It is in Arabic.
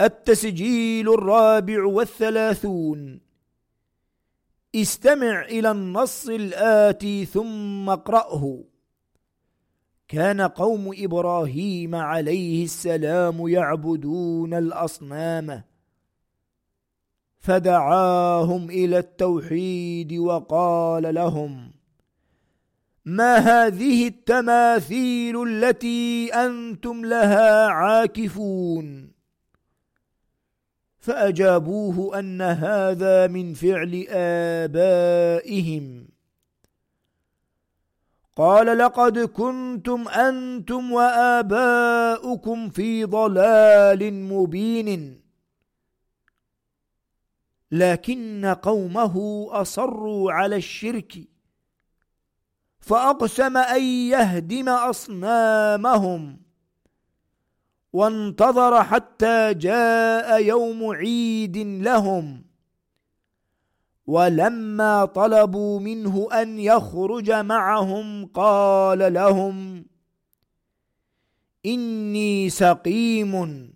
التسجيل الرابع والثلاثون. استمع إلى النص الآتي ثم اقرأه. كان قوم إبراهيم عليه السلام يعبدون الأصنام. فدعاهم إلى التوحيد وقال لهم ما هذه التماثيل التي أنتم لها عاكفون؟ فأجابوه أن هذا من فعل آبائهم. قال لقد كنتم أنتم وآباؤكم في ضلال مبين. لكن قومه أصروا على الشرك فأقسم أن يهدم أصنامهم. وانتظر حتى جاء يوم عيد لهم. ولما طلبوا منه أن يخرج معهم قال لهم إني سقيم.